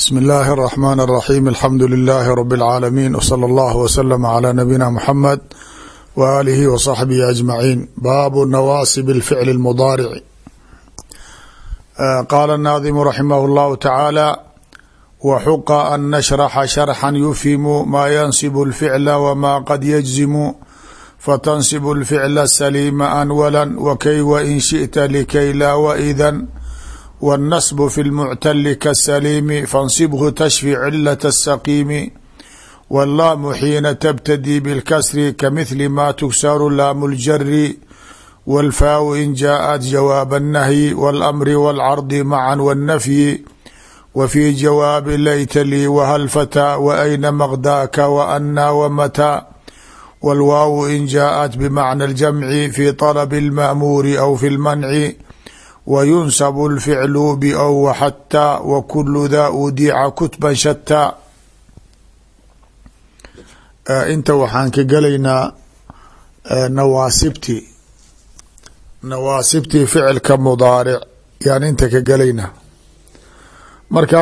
bsm اllahi الرحmn الرaxيm alxamdu لilaahi rb اlcaalamiin wslى اllah wslm عlى nabiyina mxamed w alihi w صaxbihi aجmaciin baabu nawaasib اlficl اlmudaarici qaala الnaadimu raximah اllahu tacaala wxuqa an nashraxa sharxا yufhimu ma yansib اlficla wma qad yجzimu fatanصib اlficla saliima anwala wakay wain shiئta likay laa wإdan والنصب في المعتل كالسليم فانصبه تشفي علة السقيم واللام حين تبتدي بالكسر كمثل ما تكسر لام الجر والفاء إن جاءت جواب النهي والأمر والعرض معا والنفي وفي جواب ليت لي وهل فتى وأين مغداك وأنا ومتى والواو إن جاءت بمعنى الجمع في طلب المأمور أو في المنع wyunsb اlficlu bow xatىa wkulu da udiica kutba shataa inta waxaan ka gelaynaa nawaasibtii nawaasibtii ficilka mudaaric yaan inta ka gelaynaa marka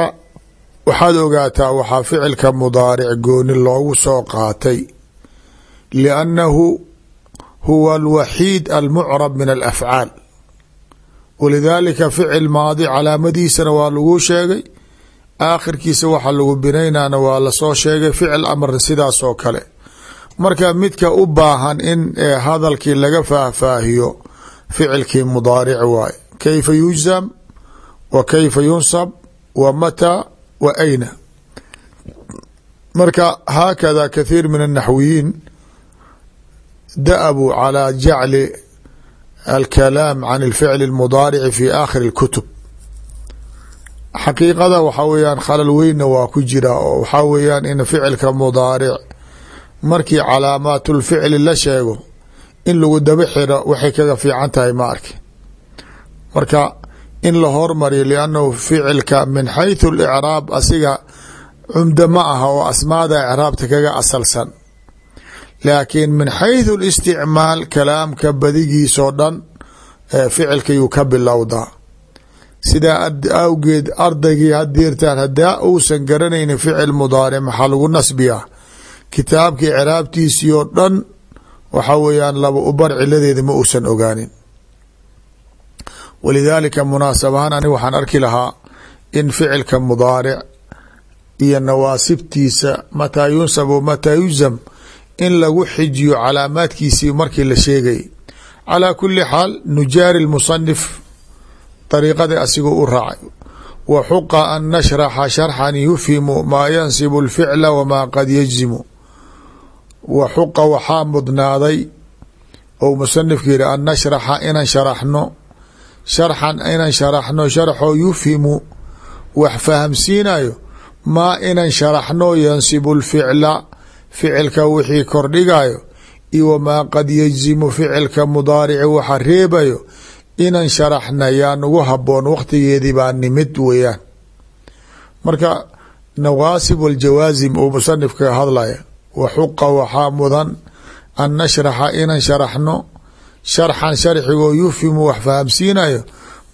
waxaad ogaataa waxaa ficilka mudaaric gooni loogu soo qaatay liannahu huwa alwaxiid almucrab min alafcaal walidaalika ficil maadi calaamadiisana waa lagu sheegay. Aakhirkiisa waxa lagu binaynana waa la soo sheegay ficil amarna sidaasoo kale. Marka midka u baahan in hadalkii laga faahfaahiyo ficilkii mudaaric waaye. Kayfa yujsam wa kayfa yunsab? Wa mataa wa ayna? Marka haakada kathiir min annaxwiyiin da'abuu calaa jacli alkalaam can alficli اlmudaarici fi aakhiri اlkutub xaqiiqada waxaa weeyaan khalal weynna waa ku jira oo waxaa weeyaan in ficilka mudaaric markii calaamaatulficli la sheego in lagu daba xiro waxay kaga fiican tahay ma arki marka in la hormariyo liannahu ficilka min xayثu اlicraab asiga cumdo ma aha oo asmaada icraabta kaga asalsan laakiin min xayثu اlisticmaal kalaamka badigiisoo dhan ficilkayuu ka bilowdaa. Sidaa awgeed ardaygii hadirtaan hadaa uusan garanaynin ficil mudaaric maxaa lagu nasbiyaa. Kitaabkii ciraabtiisii oo dhan waxa weeyaan laba ubar ciladeeda ma uusan ogaanin. Walidaalika munaasab ahaan ani waxaan arki lahaa in ficilka mudaaric iyo nawaasibtiisa mataa yunsab w mataa yujzam in lagu xijiyo calaamaadkiisii markii la sheegay. Calaa kuli xaal nujaari musanif dariiqadii asigoo u raacay. Wa xuqa an nashraxa sharxan yufhimu maa yansibu اlficla wamaa qad yajzimu. Wa xuqa waxaa mudnaaday ou musanifku yihi an nashraxa inaan sharaxno sharxan inaan sharaxno sharxoo yufhimu wax fahamsiinayo maa inan sharaxno yansibu اlficla ficilka wixii kordhigayo iyo wamaa qad yajzimu ficilka mudaarici waxa reebayo inan sharaxna yaa nagu haboon waqtigeedii baa nimid weeyaan. Marka nawaasib waljawaasim uu musanifka hadlaya wa xuqa waxaa mudan an nashraxa inan sharaxno sharxan sharxigoo yufhimu wax fahamsiinayo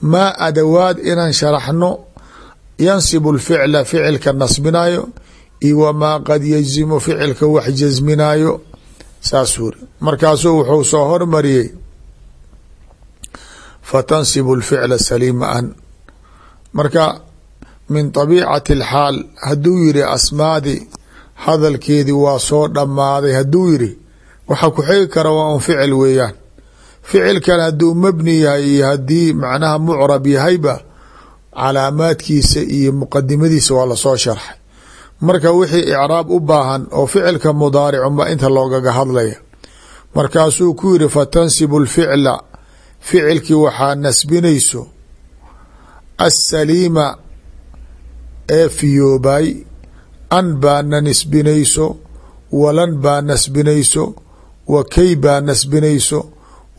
maa adawaad inan sharaxno yansibu lficla ficilka nasbinayo iyo wamaa qad yajzimu ficilka wax jasminaayo saasuri markaasu wuxuu soo hormariyey fatansibu lficla saliima an. Marka min abiicati alxaal haduu yiri asmaadi hadalkeedii waa soo dhamaaday haduu yiri waxa ku xigi kara waa un ficil weeyaan. Ficilkan hadduu mabni yahay iyo haddii macnaha mucrab yahayba calaamaadkiisa iyo muqadimadiisa waa la soo sharxay marka wixii icraab u baahan oo ficilka mudaaricunba inta loogaga hadlaya markaasuu ku yiri fatansibu lficla ficilkii waxaa nasbinayso. Asaliima ee fiyoobay an baana nasbinayso walan baa nasbinayso wa kay baa nasbinayso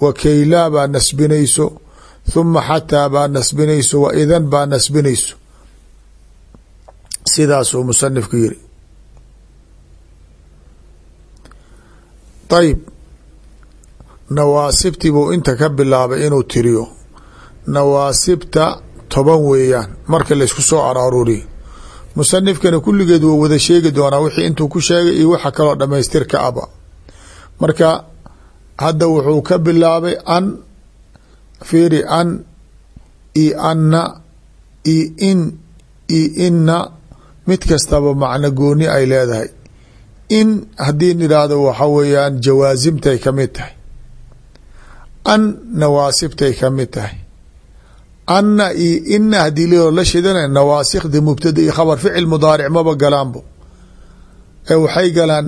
wa kaylaa baa nasbinayso huma xataa baa nasbinayso wa idan baa nasbinayso sidaasuu musanifku yiri. Ayib nawaasibtii buu inta ka bilaabay inuu tiriyo. Nawaasibta toban weeyaan marka laysku soo araaruriyo musanifkana kulligeed wuu wada sheegi doonaa wixii intuu ku sheegay iyo waxa kaloo dhamaystirka aba. Marka hadda wuxuu ka bilaabay an fiiri an io anna io in io inna mid kastaba macno gooni ay leedahay. In haddii nidhaahdo waxa weeyaan jawaasimtay ka mid tahay. An nawaasibtay ka mid tahay. Anna iyo ina haddii loo la shidana nawaasikdi mubtada iyo khabar ficil mudaaric maba galaanbo ee waxay galaan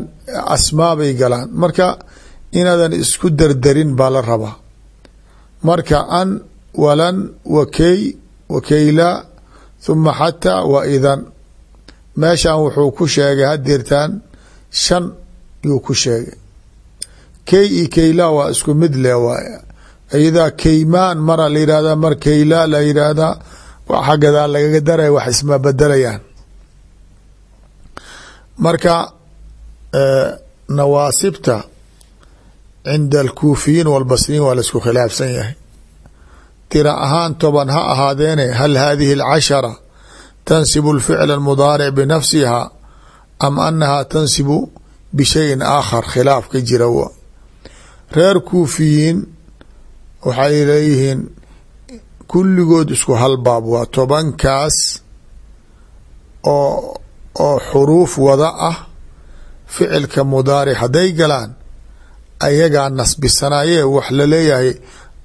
asmaabay galaan. Marka inaadan isku derderin baa la rabaa. Marka an walan wakey wakeyla huma xataa wa idan meeshan wuxuu ku sheegay hadeertaan shan yuu ku sheegay. Key iyo keyla waa isku mid le waay iyadaa keymaan mara la yihahda mar keyla la yidhaahdaa xaggadaa lagaga daraya wax isma bedelayaan marka nawaasibta cinda alkuufiyiin walbasriin waa la isku khilaafsan yahay. Tira ahaan toban ha ahaadeene hal hadihi alcashara tansibu alficla almudaaric binafsiha am anaha tansibu bishayin aakhar khilaaf ka jira w reer kuufiyiin waxay leeyihiin kulligood isku hal baab waa tobankaas oo oo xuruuf wada ah ficilka mudaaric hadday galaan ayagaa nasbisanaye wax la leeyahay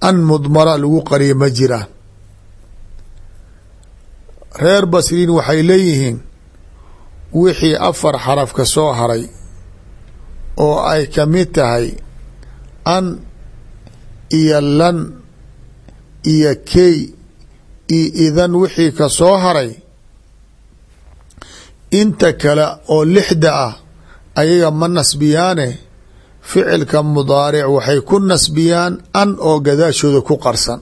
an mudmara lagu qariyo ma jiraan reer basriin waxay leeyihiin wixii afar xaraf ka soo haray oo ay ka mid tahay an iyo lan iyo key iyo idan wixii ka soo haray. Inta kale oo lixda ah ayaga ma nasbiyaane ficilka mudaaric waxay ku nasbiyaan an oo gadaashooda ku qarsan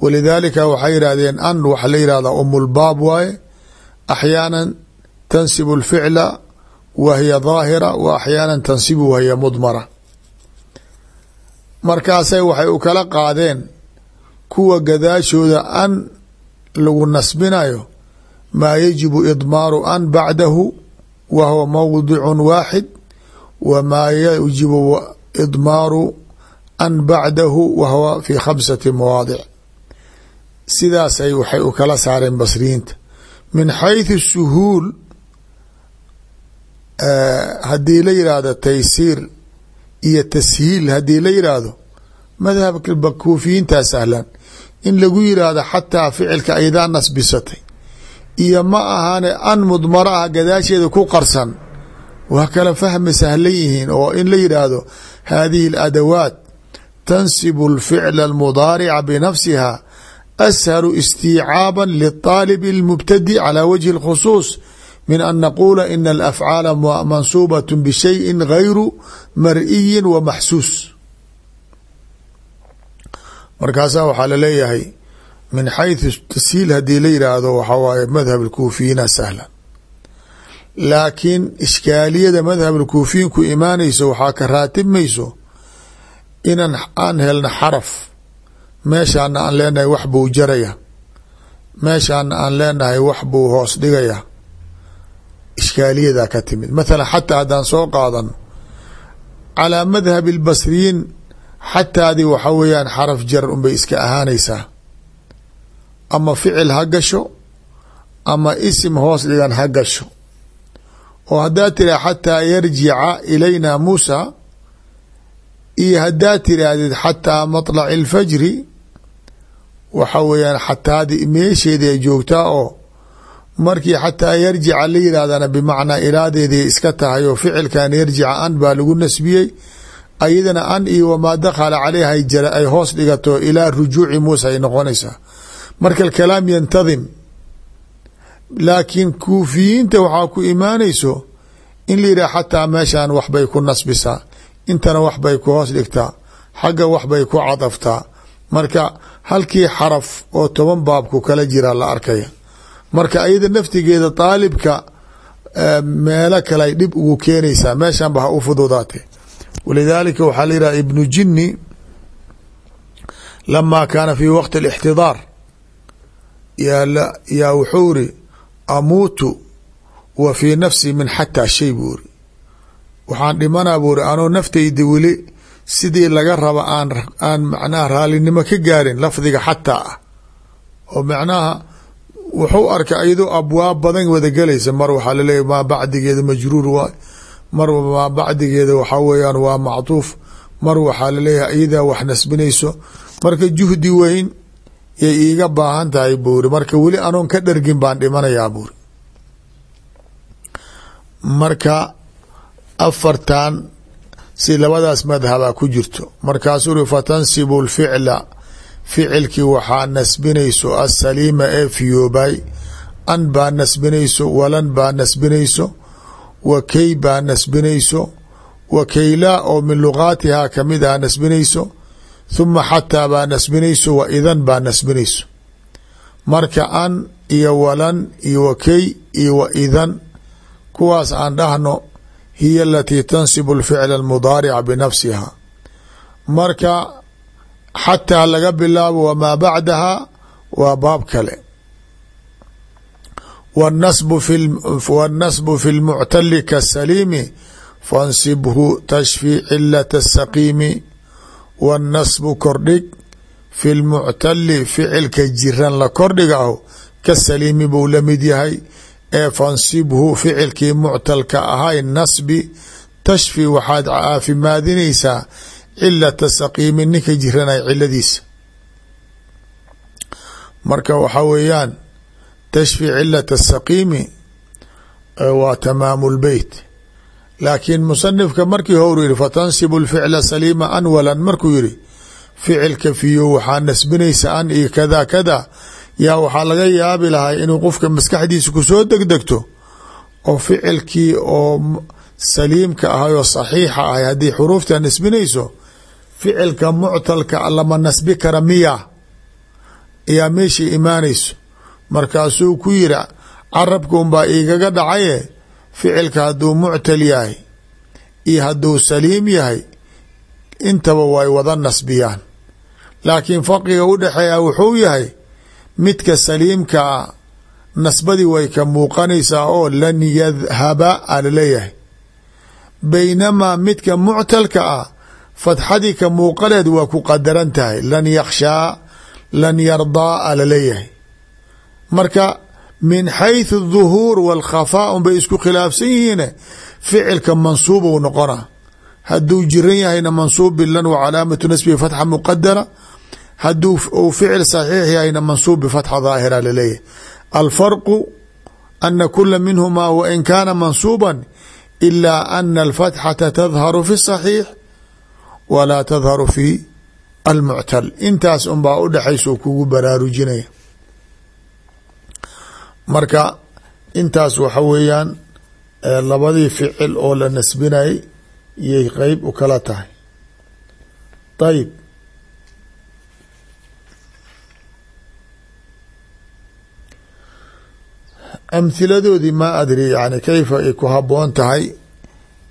walidaalika waxay yidhahdeen an waxaa la yihahdaa umulbaab waaye axyaana tansibu alficla wa hiya daahira wa axyaana tansibu wa hiya mudmara. Markaasay waxay u kala qaadeen kuwa gadaashooda an lagu nasbinayo maa yajibu idmaaru an bacdahu wa huwa mawdicu waaxid wa maa yajibu idmaaru an bacdahu wa huwa fi khamsati mawaadic sidaasay waxay u kala saareen basriyiinta min xayثu suhuul haddii la yidhaahdo taysiir iyo tashiil haddii la yidhaahdo madhabka kuufiyiintaa sahlan in lagu yidhaahdo xataa ficilka aydaa nasbisatay iyo ma ahane an mudmaro ah gadaasheeda ku qarsan waa kala fahmi sahlan yihiin oo in la yidhaahdo hadihi اladawaat tansibu اlficla اlmudaarica binafsiha ashalu istiicaaba liطaalib اlmubtadi calى wajhi اlkhusuus min an naquula ina alafcaala mansuubaة bishayi gayru mar'iyi wa maxsuus markaasaa waxaa laleeyahay min xayثu tashiil haddii la yidhaahdo waxaa waaye madhab اlkuufiyiina sahlan laakiin ishkaaliyada madhab اlkuufiyiin ku imaanayso waxaa ka raatibmayso inan aan helna xaraf meeshaana aan leenahay wax buu jaraya. Meeshaana aan leenahay wax buu hoos dhigaya. Ishkaaliyadaa ka timid. Mathalan xataa haddaan soo qaadano calaa madhabi ilbasriyiin xataadii waxa weeyaan xaraf jar unbay iska ahaanaysaa. Ama ficil ha gasho ama isim hoos dhigan ha gasho. Oo haddaad tidhah xataa yarjica ilayna muusa iyo haddaad tidhaahdid xataa maطlaci اlfajri waxa weeyaan xataadi meesheedi ay joogtaa oo markii xataa yarjica la yidhahdana bimacnaa ilaadeeday iska tahay oo ficilkan yarjica an baa lagu nasbiyey ayadana an iyo wamaa dakhala caleyha ay hoos dhigato ilaa rujuuci muusa ay noqonaysaa. Marka alkalaam yantadim laakiin kuufiyiinta waxaa ku imaanayso in la yidhah xataa meeshan waxbay ku nasbisaa intana waxbay ku hoos dhigtaa xagga waxbay ku cadaftaa. Marka halkii xaraf oo toban baabku kala jira la arkaya. Marka ayada naftigeeda daalibka meelo kale ay dhib ugu keenaysaa meeshanba ha u fududaate walidaalika waxaa la yidhaha ibnu jinni lamaa kaana fi waqti اlاxtidaar yaa wuxuu iri amuutu wa fii nafsi min xataa shay buu iri waxaan dhimanaa buu iri anoo naftayda weli sidii laga raba aan aan macnaha raalinimo ka gaarin lafdiga xataa ah. oo macnaha wuxuu arkay iyadoo abwaab badan wada gelaysa. Mar waxaa laleeyahy maa bacdigeeda majruur waay. Mar maa bacdigeeda waxaa weeyaan waa mactuuf mar waxaa la leeyahay iyadaa wax nasbinayso. Marka juhdi weyn yay iiga baahan tahay buuri. Marka weli anoon ka dhargin baan dhimanayaa buuri. Marka afartan si labadaas madhaba ku jirto. Markaasuu uri fatansibu lficla ficilkii waxaa nasbinayso asaliima ee fiyoobay an baa nasbinayso walan baa nasbinayso wa key baa nasbinayso wa keylaa oo min lugaatihaa ka mid ah nasbinayso huma xataa baa nasbinayso wa idan baa nasbinayso. Marka an iyo walan iyo wa iyo wa idan kuwaas aan dhahno hiya alatii tansib alficla almudaarica binafsiha. Marka xataa laga bilaabo wamaa bacdaha waa baab kale. Wاnnasbu fi lmuctali kasaliimi fansibhu tashfi cilata saqiimi wاnnasbu kordhig fi lmuctali ficilka jiran la kordhiga aho kasaliimi buu la mid yahay ee fansibhu ficilkii muctalka ahay nasbi tashfi waxaad caafimaadinaysaa cilata saqiimi ninka jiranay ciladiisa marka waxaa weeyaan tashfi cilata saqiimi waa tamaamu lbeyt laakiin musanifka markii howru yihi fatansibu lficla saliima anwalan markuu yihi ficilka fiyo waxaa nasbinaysa an iyo kada kada yaa waxaa laga yaabi lahay inuu qofka maskaxdiisa ku soo degdegto oo ficilkii oo saliimka ahay oo saxiixa ahay haddii xuruufta nasbinayso ficilka muctalka lama nasbi kara miya. Ayaa meeshai imaanayso. Markaasuu ku yiri carabka unbaa igaga dhacaye ficilka hadduu muctal yahay iyo hadduu saliim yahay intaba way wada nasbiyaan. Laakiin farqiga u dhexeeya wuxuu yahay midka saliimkaa nasbadii way ka muuqanaysaa oo lan yadhaba a laleeyahay baynamaa midka muctalka ah fadxadii ka muuqaleed waa ku qadaran tahay lan yakhshaa lan yardaa a laleeyahay marka min xayثu الظuhuur wاlkhafaa un bay isku khilaafsan yihiine ficilka mansuubou noqona hadduu jiran yahayna mansuub bilan wa calaamatu nasbihi fatxa muqadara haduu u ficil saxiix yahayna mansuub bifatxa daahira laleeyahy alfarqu ana kula minhuma wain kaana mansuuba ilaa ana alfatxata tadharu fi saxiix walaa tadharu fi almuctal. Intaas unbaa u dhexaysa kugu baraarujinaya. Marka intaas waxa weeyaan labadii ficil oo la nasbinayay iyay qeyb u kala tahay. Ayb amhiladoodii ma adri yani kayfa ay ku haboon tahay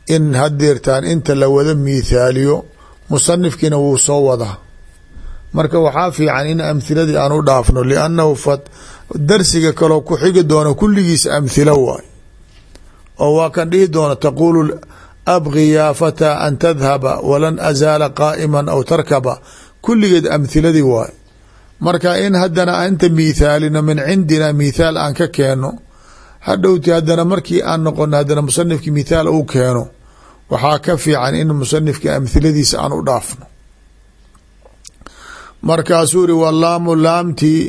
in hadeertaan inta la wada miithaaliyo musanifkiina wuu soo wadaa. Marka waxaa fiican in amhiladii aan u dhaafno liannahu darsiga kaloo ku xigi doono kulligiis amhilo waay. Oo waa kan dhihi doono taquulu abgi yaa fataa an tadhaba walan azaala qaa'ima aw tarkaba. Kulligeed amhiladii waay. Marka in haddana inta miithaalino min cindina mithaal aan ka keeno hadhowti haddana markii aan noqono haddana musanifki mithaal uu keeno waxaa ka fiican in musanifka amhiladiisa aan u dhaafno. Markaasuu iri walaamu laamtii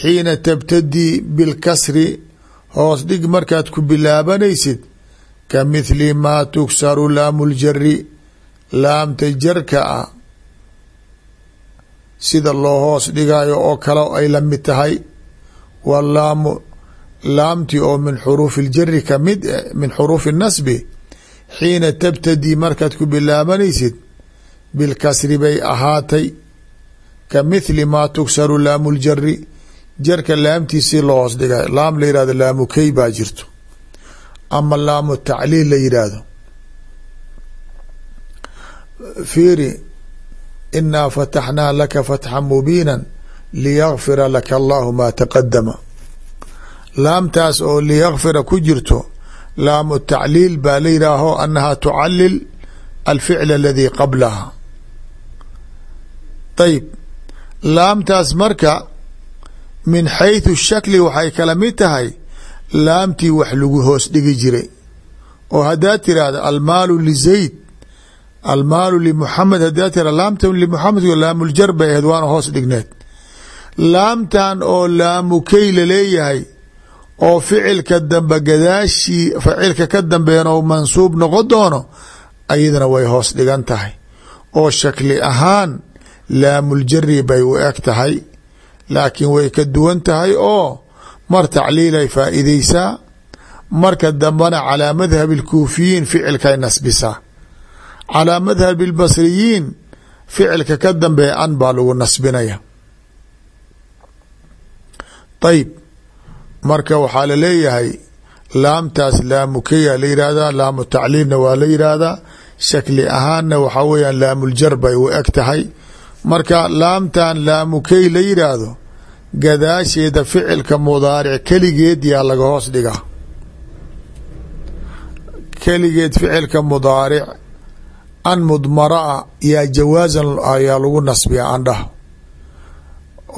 xiina tabtadii bilkasri hoos dhig markaad ku bilaabanaysid ka mithli maa tugsaru laamu ljari laamta jarka ah sida loo hoos dhigayo oo kale ay la mid tahay. Walaamu laamtii oo min xuruufi ljari ka mid min xuruufi nasbi xiina tabtadii markaad ku bilaabanaysid bilkasri bay ahaatay. Ka mithli maa tugsaru laamu ljari jarka laamtiisi loo hoos dhigay laam la yihahdo laamu key baa jirto. Ama laamu tacliil la yidhaahdo fiiri inaa fataxnaa laka fatxa mubiina liyagfira laka allahu maa taqadama laamtaas oo liyakfira ku jirto laamu tacliil baa la yidhaaho annaha tucalil alficl aladii qablaha. Ayib laamtaas marka min xayثu shakli waxay kala mid tahay laamtii wax lagu hoos dhigi jiray. Oo haddaad tiraahdo almaalu lizayd almaalu limuxamed haddaad tira laamta limuxamed laamuljar bay ahayd waana hoos dhigneed. Laamtan oo laamukey la leeyahay oo ficilka dambe gadaashii ficilka ka dambeyn oo mansuub noqon doono ayadana way hoos dhigan tahay. Oo shakli ahaan laamuljari bay u eg tahay laakiin way ka duwan tahay oo mar tacliilay faa'iideysaa marka dambena calaa madhab اlkuufiyiin ficilkay nasbisaa. Calaa madhab اlbasriyiin ficilka ka dambeeya an baa lagu nasbinaya ayib marka waxaa la leeyahay laamtaas laamukeya la yihahdaa laamu tacliilna waa la yihahdaa shakli ahaanna waxaa weeyaan laamuljar bay u eg tahay. Marka laamtan laamukey la yidhaahdo gadaasheeda ficilka mudaaric keligeed yaa laga hoos dhigaa keligeed ficilka mudaaric an mudmaraa yaa jawaasan ayaa lagu nasbiyaa andhaha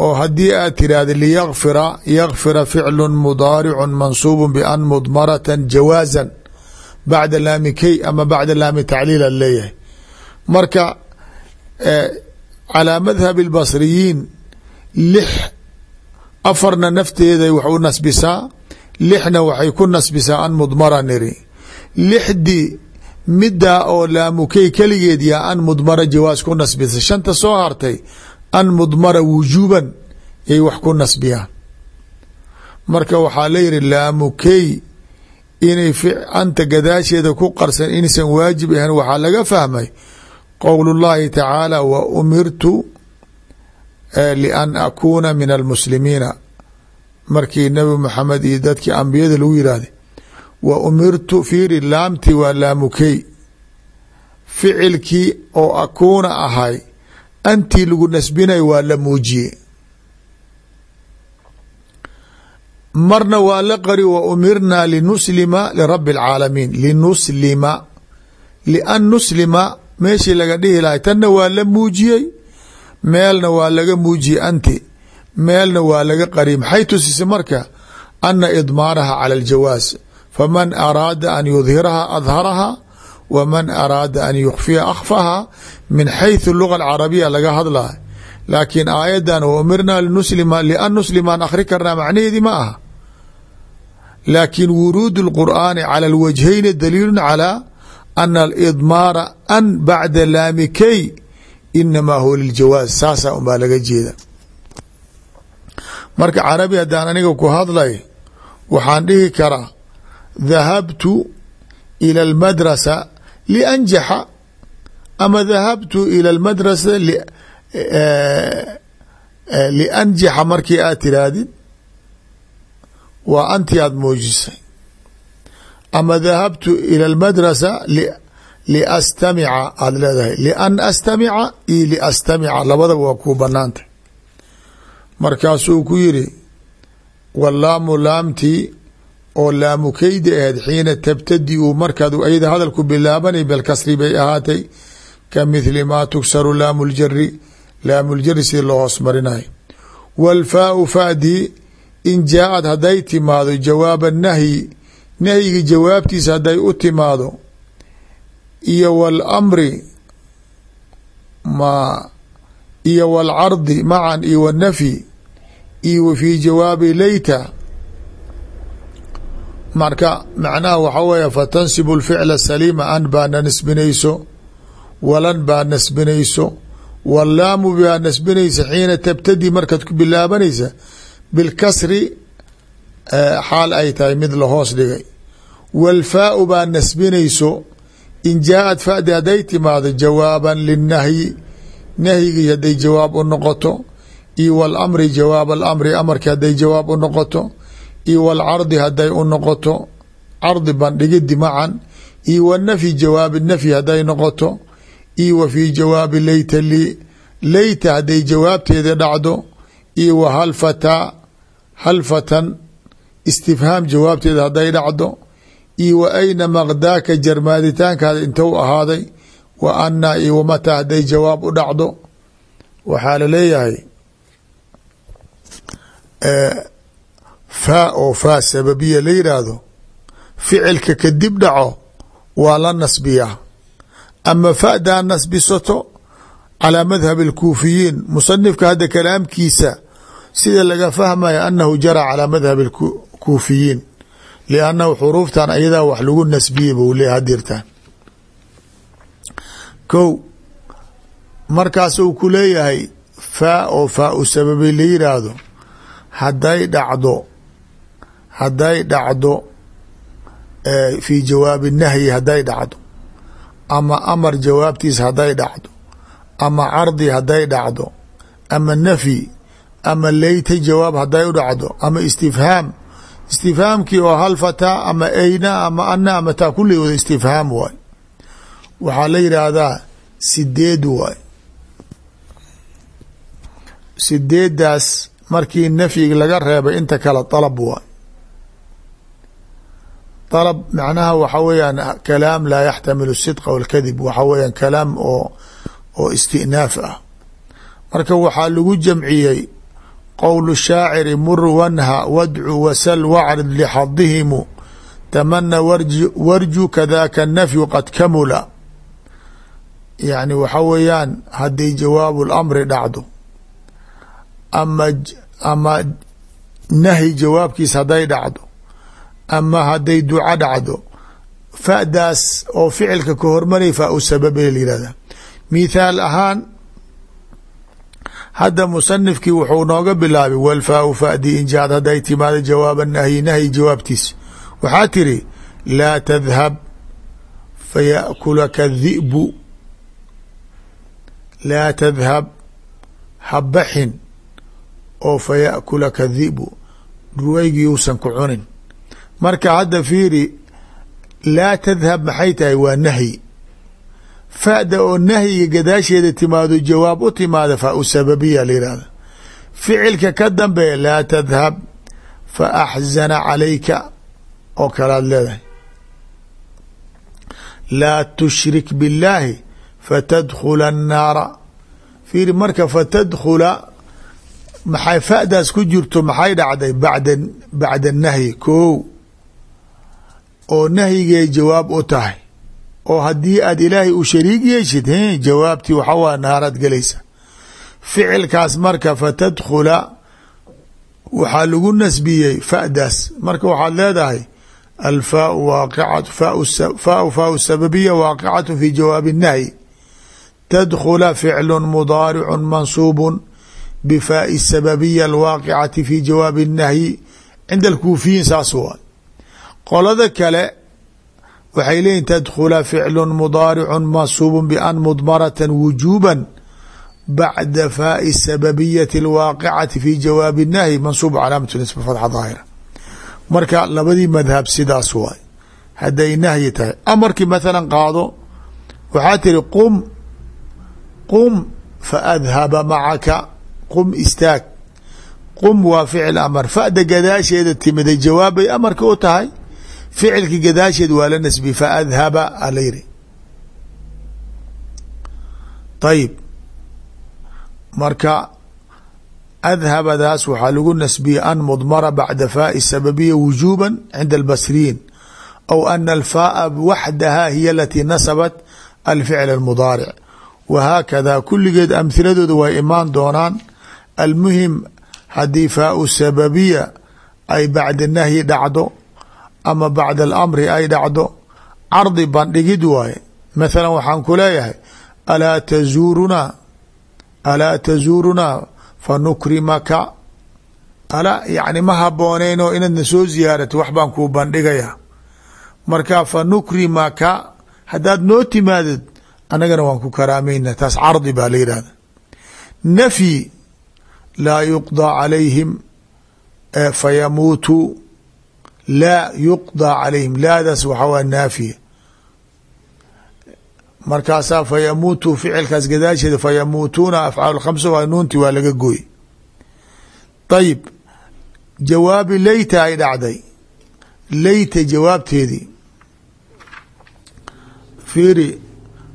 oo haddii aad tiraahda liyakfira yakfira ficlu mudaaricu mansuubu ban mudmaratan jawaasan bacda laami key ama bacda laami tacliil a leeyahay. Marka calaa madhab اlbasriyiin lix afarna nafteeday wax u nasbisaa lixna waxay ku nasbisaa an mudmara niri. Lixdii midaa oo laamukey keligeed yaa an mudmara jawaas ku nasbisa. Shanta soo hartay an mudmara wujuuban yay wax ku nasbiyaan. Marka waxaa la yihi laamukey inay anta gadaasheeda ku qarsan inaysan waajib ahayn. Waxaa laga fahmay qowl اllahi tacaala wa umirtu lian akuuna min almuslimiina. Markii nabi maxamed iyo dadkii ambiyada lagu yihahday wa umirtu fiiri laamtii waa laamukey ficilkii oo akuuna ahay antii lagu nasbinay waa la muujiye marna waa la qari wa umirna linuslima lirabi اlcaalamiin linuslima lian nuslima. Meeshii laga dhihi lahay tanna waa la muujiyey meelna waa laga muujiyey anti. Meelna waa laga qari maxay tusisay marka. Ana idmaaraha cala aljawaas faman araada an yudhiraha adharaha waman araada an yukfiya akhfaha min xayثu luga alcarabiya laga hadlay laakiin aayadan wa umirna linuslima lian nuslimaan akhri karnaa macnaheedii ma aha laakiin wuruud اlqur'aani cala alwajhayni daliilu calى ana alidmaara an bacda laamikey inamaa huwa liljawaaz saasaa unbaa laga jeeda marka carabi haddaan aniga ku hadlay waxaan dhihi karaa dahabtu ila almadrasa lianjaxa ama dahabtu ila almadrasa lianjaxa markii aad tiraahdid waa anti aad muujisay ama dahabtu ila almadrasa liastamica aada leedahay lian astamica iyo liastamica labadaba waa kuu banaantay markaasuu ku yiri walaamu oo laamukeyda ahayd xiina tabtadi u markaad ayada hadalku bilaabanay balkasri bay ahaatay. Ka mithli maa tugsaru laamu ljari laamuljari loo hoos marinayo. Walfaau fadii in jaaad hadday timaado jawaaba nahyi nahyiga jawaabtiisa hadday u timaado iyo walamri ma iyo walcardi macan iyo wanafyi iyo wa fii jawaabi leyta marka macnaha waxa weeye fatansibu lficla saliima an baana nasbinayso walan baa nasbinayso walaamu baa nasbinaysa xiina tabtadi markaad ku bilaabanaysa bilkasri xaal ay tahay mid la hoos dhigay. Walfaau baa nasbinayso in jaaad fadi hadday timaado jawaaban linahyi nahyigii hadday jawaab u noqoto iyo walamri jawaab alamri amarki hadday jawaab u noqoto iyo walcardi hadday u noqoto cardi bandhigidi macan iyo wanafyi jawaabi nafyi hadday noqoto iyo wa fii jawaabi leyta li leyta hadday jawaabteeda dhacdo iyo wa halfataa halfatan istifhaam jawaabteeda hadday dhacdo iyo wa ayna maqdaaka jarmaaditaankaada intou ahaaday wa anaa iyo wamataa hadday jawaab u dhacdo. Waxaa la leeyahay faa oo faa sababiya la yidhaahdo ficilka kadib dhaco waa la nasbiyaa ama fadaa nasbisato calaa madhab اlkuufiyiin musanifka hadda kalaamkiisa sida laga fahmaya anahu jara calaa madhab اkuufiyiin liannahu xuruuftan ayadaa wax lagu nasbiyey buu leeya hadirtaan ko markaasuu ku leeyahay faa oo faa u sababay la yidhaahdo hadday dhacdo hadday dhacdo fi jawaabi nahyi hadday dhacdo. Ama amar jawaabtiis hadday dhacdo. Ama cardi hadday dhacdo. Ama nafyi ama leyta jawaab hadday u dhacdo. Ama istifhaam. Istifhaamkii oo hal fataa ama ayna ama ana ama taa kulli wada istifhaam waay. Waxaa la yidhaahdaa sideed waay. Sideedaas markii nafyiga laga reebay inta kale dalab waay dalab macnaha waxa weeyaan kalaam laa yaxtamilu sidqa walkadib waxa weeyaan kalaam oo oo istinaaf ah. Marka waxaa lagu jamciyey qowl shaaciri mur wanha wadcu wasal wacrid lixadihimu tamana warju kadaka nafyu qad kamula. Yani waxa weeyaan haddii jawaabu lamri dhacdo ama ama nahyi jawaabkiis hadday dhacdo ama hadday duco dhacdo fadaas oo ficilka ka hormaray faa u sababay la yihahda mithaal ahaan hadda musanifkii wuxuu nooga bilaabay walfaau fadi injaad hadday timaado jawaaba nahyi nahyi jawaabtiis. Waxaa tiri laa tadhab fayakulaka dhi'bu. Laa tadhab habaxin oo fayakulaka dhi'bu. Ruwaygii uusan ku cunin marka hadda fiiri laa tadhab maxay tahay? Waa nahyi. Fada oo nahyiga gadaasheeda timaado jawaab u timaada fa u sababiya la yihahda ficilka ka dambeeya laa tadhab fa axzana calayka oo kalaad leedahay. Laa tushrik biاllaahi fatadkhula annaara. Fiiri marka fatadkhula maxay fadaas ku jirto? Maxay dhacday? Bada bacda nahyi ko oo nahyigay jawaab u tahay. oo haddii aad ilaahay u shariig yeeshid jawaabtii waxa waa naaraad galaysa ficilkaas marka fatadkhula waxaa lagu nasbiyey fa'daas. marka waxaad leedahay alfaau waaqifau faau sababiya waaqicatu fi jawaabi اnahyi tadkhula ficlu mudaaricu mansuubu bifaai sababiya alwaaqicati fi jawaabi اnahyi cinda alkuufiyiin saas qolada kale waxay leeyihiin tadkhula ficlu mudaaricu mansuubu ban mudmarata wujuba bacda faai sababiyati اlwaaqicati fi jawaabi nahyi mansuub calaamat nisba fatxa daahira. Marka labadii madhab sidaas waay. Hadday nahyi tahay. Amarkii mathalan qaado waxaa tiri qum qum faadhaba macaka qum istaag. Qum waa ficil amar. Fada gadaasheeda timiday jawaabay amarka u tahay ficilki gadaasheed waa la nasbi faadhaba ala yiri ayib marka adhabadaas waxaa lagu nasbiyey an mudmara bacda faai sababiya wujuba cinda albasriyin aw ana alfaaa waxdaha hiya alatii nasabat alficl almudaaric. Wahaakada kulligeed amhiladooda way imaan doonaan. Almuhim haddii faau sababiya ay bacda nahyi dhacdo ama bacda alamri ay dhacdo cardi bandhigid waaye. Mathala waxaan ku leeyahay alaa tazuurunaa? Alaa tazuurunaa? Fanukrimaka alaa yacni ma habooneyno inaadna soo ziyaarato wax baan kuu bandhigayaa. Marka fanukrimaka haddaad noo timaadid annagana waan ku karaamayna taas cardi baa la yidhahda nafyi laa yuqdaa calayhim fayamuutuu laa yuqdaa calayhim laadaas waxaa waa naafiya markaasaa fayamuutuu ficilkaas gadaasheeda fayamuutuuna afcaal khamsa waa nuunti waa laga gooy ayib jawaabi leyta ay dhacday leyta jawaabteedii fiiri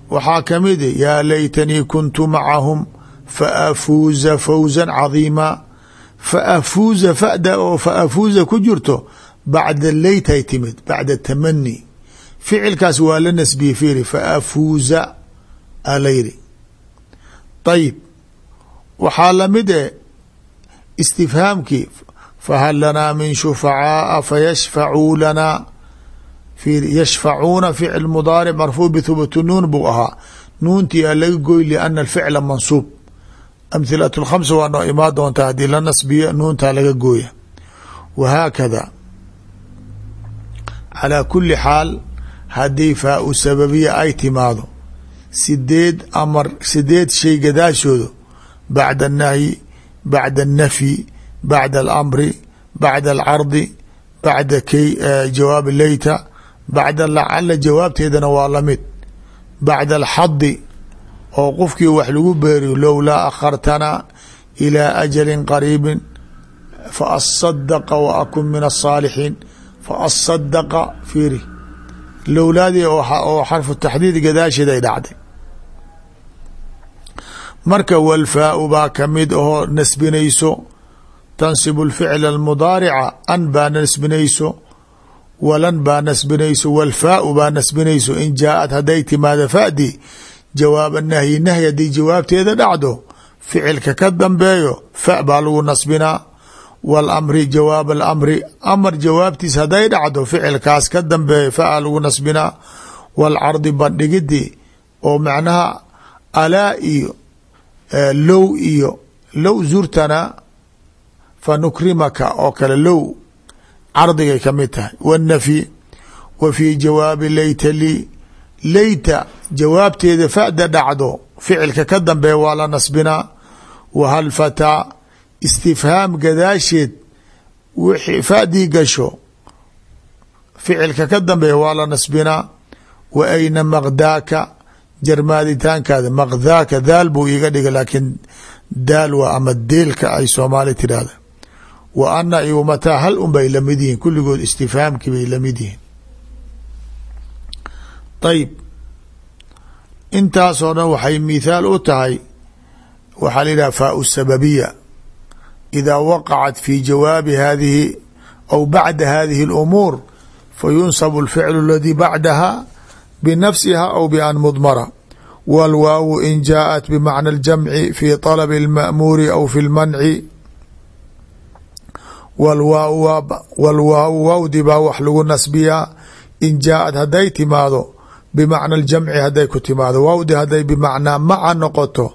waxaa ka mid yaa laytanii kuntu macahum faafuuza fawza cadiima faafuuza fada oo faafuuza ku jirto bacda leytay timid bacda tamani ficilkaas waa la nasbiyey fiiri faafuuza alayri ayib waxaa la mid e istifhaamkii fahal lanaa min shufacaaءa fayashfacuu lanaa yashfacuuna ficil mudaaric marfuuc bithubuti nuun buu ahaa. Nuuntii a laga goy liana alficla mansuub. Amhilat lkhamsa waa noo imaa doontaa haddii la nasbiyo nuuntaa laga gooya. Wahaakada calaa kuli xaal haddii faa-u sababiya ay timaado sideed amar sideed shay gadaashooda bacda annahyi bacda annafyi bacda alamri bacda alcardi bacda kay jawaabi leyta bacda lacala jawaabteedana waa la mid bacda alxadi oo qofkii wax lagu beeriyo lowlaa akhartanaa ilaa ajalin qariibin fa asadaqa wa akun min asaalixiin fa asadaqa fiiri. Lowlaadii oo xarfu taxdiid gadaasheed ay dhacday. Marka walfaau baa ka mid ahoo nasbinayso tansibu lficla almudaarica an baa nasbinayso walan baa nasbinayso walfaau baa nasbinayso in jaaad hadday timaado fadi jawaab nahyi nahyi haddii jawaabteeda dhacdo ficilka ka dambeeyo fa baa lagu nasbinaa walamri jawaab alamri amar jawaabtiis hadday dhacdo ficilkaas ka dambeeyo faa lagu nasbinaa walcardi bandhigidii oo macnaha alaa iyo low iyo low zurtana fa nukrimaka oo kale low cardigay ka mid tahay wاnafyi wa fii jawaabi layta lii leyta jawaabteeda fada dhacdo ficilka ka dambeeya waa la nasbinaa wahal fataa istifhaam gadaasheed fadii gasho. Ficilka ka dambeeya waa la nasbinaa. Wa ayna maqdaaka? Jarmaaditaankaada. Maqdaaka daal buu iiga dhiga laakiin daal waa ama deelka ay soomaali tidhaahda. Wa ana iyo mataa hal un bay la mid yihiin. Kulligood istifhaamkii bay la mid yihiin. Ayib intaasoo dhan waxay mithaal u tahay waxaa la yidhaha faau sababiya idaa waqacat fi jawaabi hadihi aw bacda hadihi اlumuur fayunsabu اlficlu aladii bacdaha binafsiha aw ban mudmara wاlwaawu in jaaءat bmacna اljamci fi طalb اlma'muuri aw fi اlmanci wاlwaawu waawdi baa wax lagu nasbiyaa in jaaءat hadday timaado bimacna اljamci hadday ku timaado waawdi hadday bimacnaa maca noqoto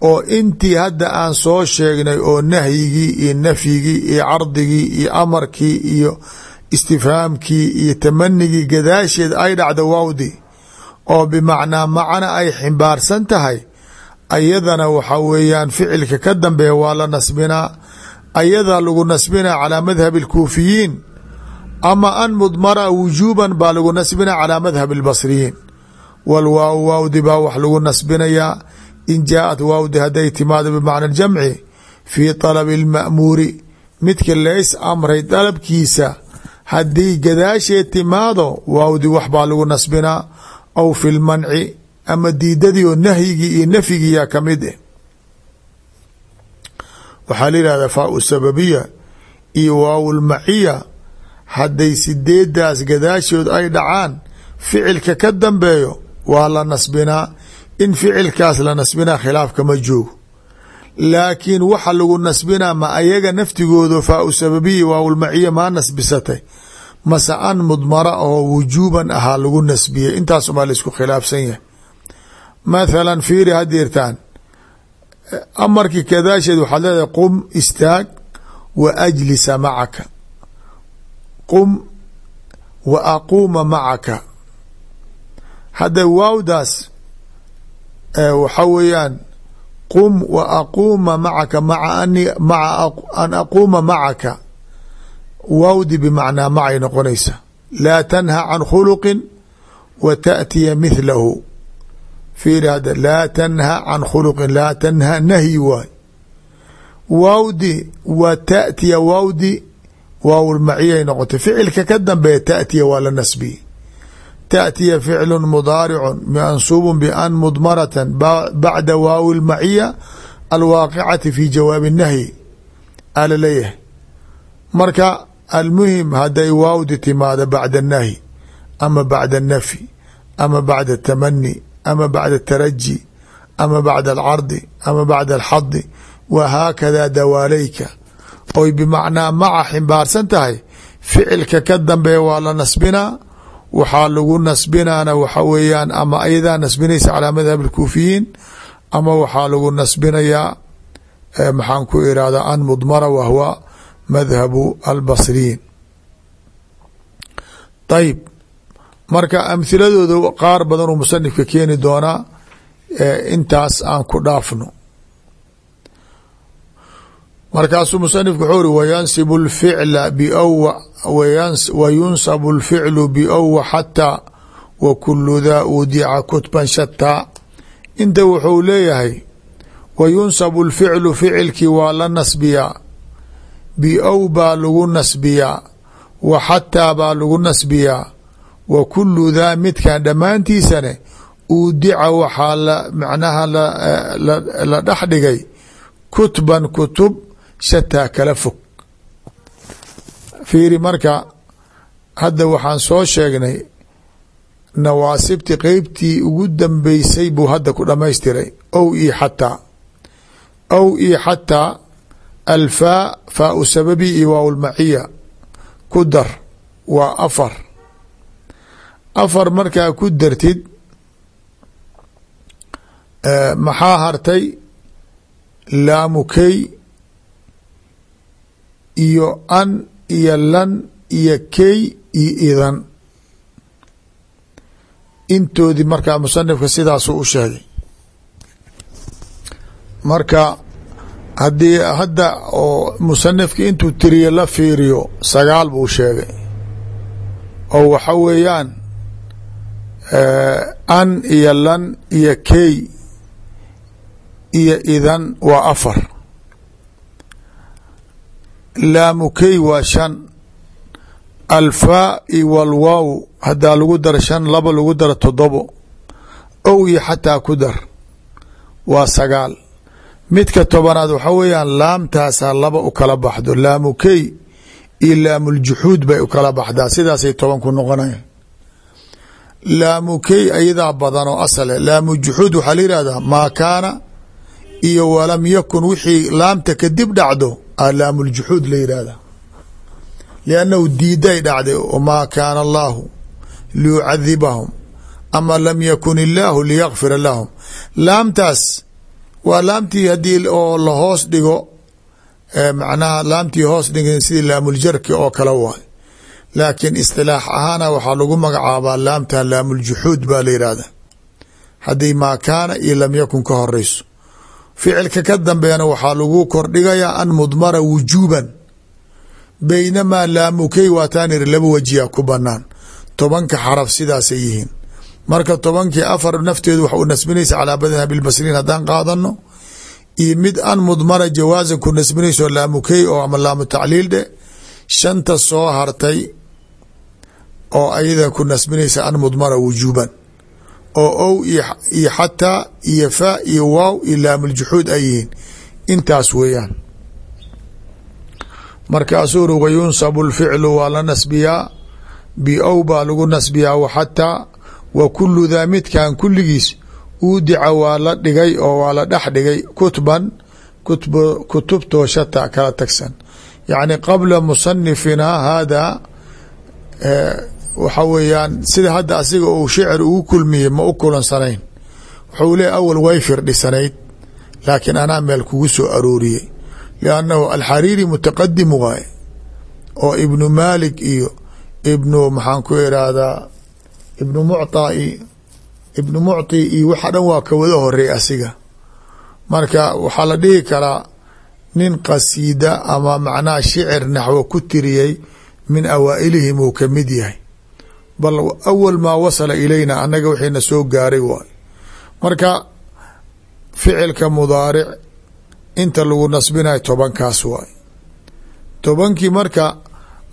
oo intii hadda aan soo sheegnay oo nahyigii iyo nafyigii iyo cardigii iyo amarkii iyo istifhaamkii iyo tamanigii gadaasheed ay dhacdo waawdi oo bimacnaa macna ay ximbaarsan tahay ayadana waxa weeyaan ficilka ka dambeeya waa la nasbinaa ayadaa lagu nasbinaa calaa madhab اlkuufiyiin ama an mudmara wujuuban baa lagu nasbinaa calaa madhab اlbasriyiin walwaaw waawdi baa wax lagu nasbinayaa in jaaءat waawdi hadday timaado bimacna jamci fii طalabi اlma'muuri midka leys amray dalabkiisa haddii gadaasheed timaado waawdi wax baa lagu nasbinaa aw fi lmanci ama diidadii oo nahyigii iyo nafyigiiyaa kamid eh waxaa la yihahdaa faau sababiya iyo waaw lmaciya hadday sideedaas gadaashood ay dhacaan ficilka ka dambeeyo waa la nasbinaa in ficilkaas la nasbinaa khilaafka ma joogo. Laakiin waxa lagu nasbinaa ma ayaga naftigooda faau sababiya waawlmaciya maa nasbisatay. Mase an mudmara oo wujuuban ahaa lagu nasbiyey. Intaas umaa la isku khilaafsan yahay. Mathalan fiiri hadirtaan amarkii kadaasheed waxaad leedahay qum istaag wa ajlisa macaka qum wa aquuma macaka hadda waawdaas waxa weeyaan qum wa aquuma macaka maa ani maa an aquuma macaka waawdi bimacnaa macay noqonaysa laa tanha can khuluqin wa taأtiya mithlahu fiiri hadda laa tanha can khuluqin laa tanha nahyi waay waawdi wa taأtiya waawdi waawlmaciyay noqotay ficilka ka dambeeya taأtiya waa la nasbiyey taأtiya ficlu mudaaricu mansuubu ban mudmarata bacda waawi lmaciya alwaaqicati fi jawaabi الnahyi ala leeyahay marka almuhim hadday waawdi timaado bacda الnahyi ama bacda الnafyi ama bacda الtamani ama bacda الtaraji ama bacda alcardi ama bacda alxadi wa haakada dawaaleyka oy bimacnaa maca ximbaarsan tahay ficilka ka dambeeya waa la nasbinaa waxaa lagu nasbinaana waxa weeyaan ama ayadaa nasbinaysa calaa madhab alkuufiyiin ama waxaa lagu nasbinayaa maxaan ku irahda an mudmara wahwa madhabu albasriyiin. Ayib marka amhiladooda qaar badan uu musanifka keeni doonaa intaas aan ku dhaafno markaasuu musanifku wuxuu uri wayansibu lficla wayunsabu lficlu biowa xataa wa daa udica kutban shataa inta wuxuu leeyahay wayunsabu lficlu ficilkii waa la nasbiyaa biow baa lagu nasbiyaa wa xataa baa lagu nasbiyaa wa kulu daa midkan dhammaantiisane uudica waxaa macnaha la dhex dhigay kutban kutub shataa kala fog. Fiiri marka hadda waxaan soo sheegnay nawaasibti qeybtii ugu dambeysay buu hadda ku dhamaystiray ow io xataa. Ow io xataa alfaa faau sababi iyo waawlmaciya ku dar waa afar. Afar markaa ku dartid maxaa hartay? Laamukey iyo an iyo lan iyo key iyo idan. Intoodii markaa musanifka sidaasuu u sheegay. Marka haddii hadda oo musanifka intuu tiriye la fiiriyo sagaal buu sheegay. Oo waxa weeyaan an iyo lan iyo key iyo idan waa afar laamukey waa shan. Alfaa i walwaaw haddaa lagu daro shan laba lagu daro todobo ow iyo xataa ku dar. Waa sagaal. Midka tobanaad waxa weeyaan laamtaasaa laba u kala baxdo. Laamukey iyo laamuljuxuud bay u kala baxdaa. Sidaasay toban ku noqonayan laamukey ayadaa badan oo asale laamujuxuud waxaa la yihahdaa maa kaana iyo walam yakun wixii laamta kadib dhacdo laamuljuxuud la yidhaahda liannahu diiday dhacday wamaa kaana allaahu liyucadibahum ama lam yakun illaahu liyakfira lahum laamtaas waa laamtii haddii oo la hoos dhigo macnaha laamtii hoos dhigan sidii laamuljarki oo kale waay laakiin istilaax ahaana waxaa lagu magacaabaa laamtan laamuljuxuud baa la yidhaahda haddii maa kaana iyo lam yakun ka horeyso ficilka ka dambeena waxaa lagu kordhigayaa an mudmara wujuuban baynamaa laamukey waataan iri laba wajiya ku banaan tobanka xaraf sidaasay yihiin. Marka tobankii afar nafteedu wax u nasbinaysa calaa madhab lbasriin haddaan qaadano iyo mid an mudmara jawaasan ku nasbinayso laamukey oo ama laamu tacliil dhe shanta soo hartay oo ayada ku nasbinaysa an mudmara wujuuban oo ow iyo xataa iyo faa iyo waaw iyo laamuljuxuud ay yihiin. Intaas weeyaan. Markaasuu uri wayunsabu lficlu waa la nasbiyaa. Biow baa lagu nasbiyaa waxataa wa kulu daa midkan kulligiis uudica waa la dhigay oo waa la dhex dhigay kutban kutubtoo shata kala tagsan. Yacni qabla musanifinaa haadaa waxa weeyaan sida hadda asiga uu shicir ugu kulmiyey ma u kulansanayn wuxuu leey awal way firdhisanayd laakiin anaa meel kugu soo arooriyey. Liannahu alxariiri mutaqadim waaye oo ibnu maalik iyo ibnu maxaan ku irahdaa ibnu mucطa iyo ibnu mucطi iyo waxa dhan waa ka wada horeey asiga. Marka waxaa la dhihi karaa nin qasiida ama macnaha shicir naxwo ku tiriyey min awaailihim uu ka mid yahay bal awal maa wasala ilayna annaga wixiina soo gaaray waay. Marka ficilka mudaaric inta lagu nasbinayo tobankaas waay. Tobankii marka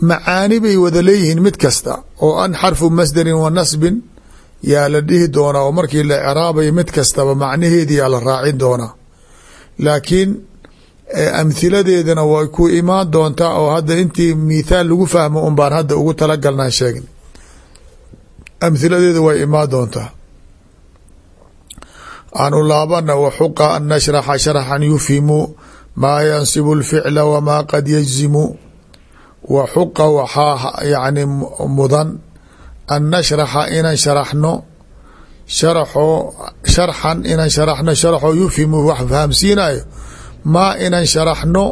macaani bay wada leeyihiin mid kasta oo an xarfu masdarin wa nasbin yaa la dhihi doonaa oo markii la icraabayo mid kastaba macnaheedii yaa la raacin doonaa. Laakiin amhiladeedana way ku imaan doontaa oo hadda intii mithaal lagu fahmo un baan hadda ugu talagalnaa sheegna amhiladeeda way imaan doontaa. Aanu laabana waxuqa an nashraxa sharxan yufhimu maa yansibu اlficla wamaa qad yajzimu. Waxuqa waxaa yani mudan an nashraxa inaan sharaxno sharaxoo sharxan inaan sharaxno sharaxoo yufhimu wax fahamsiinayo maa inaan sharaxno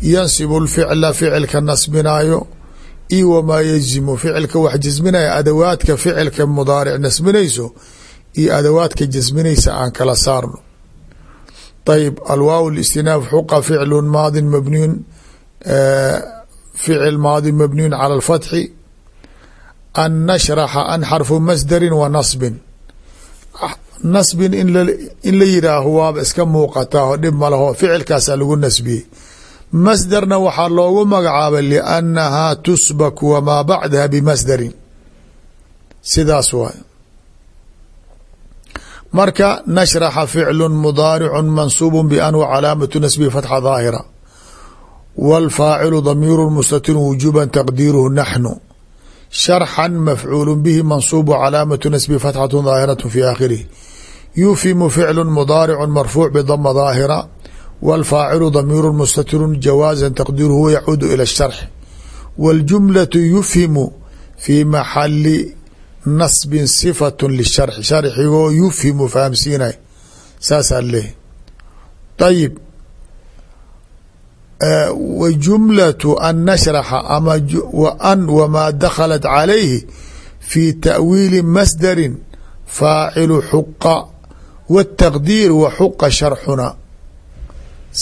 yansibu lficla ficilka nasbinaayo io wmaa yajzimu ficilka wax jasminaya adawaadka ficilka mudaaric nasminayso iyo adawaadka jasminaysa aan kala saarno. Ayb alwaaw istinaaf xuqa ficlu maadi mabniyun ficil maadi mabniyun cala اfatxi an nashraxa an xarfu masdari wa nasbin. Ah, nasbin in la yidhaaho waaba iska muuqataa o dhib ma laho ficilkaasaa lagu masdarna waxaa loogu magacaabay liannahaa tusbak wamaa bacdaha bimasdarin. Sidaas waay marka nashraxa ficlu mudaaricu mansuubu ban wa calaamatu nasbihi fatxa daahira. Wاlfaacilu damiiru mustatir wujuba taqdiiruhu naxnu. Sharxan mafcuulu bihi mansuub calaamatu nasbihi fatxatu daahiraة fi aakhirihi. Yufhimu ficlu mudaaricu marfuuc bdama daahira wاlfaacilu damiiru mustatiru jawaaza taqdiiruhu huwa yacuudu ilى الsharx wاljumlaةu yufhimu fi maxali nasbin sifaة lisharxi sharxigoo yufhimu fahamsiinay saasaa leehy ayib wa jumlatu an nashraxa ama an wamaa dakhalat calayhi fi ta'wiili masdarin faacilu xuqa wاtaqdiir wa xuqa sharxuna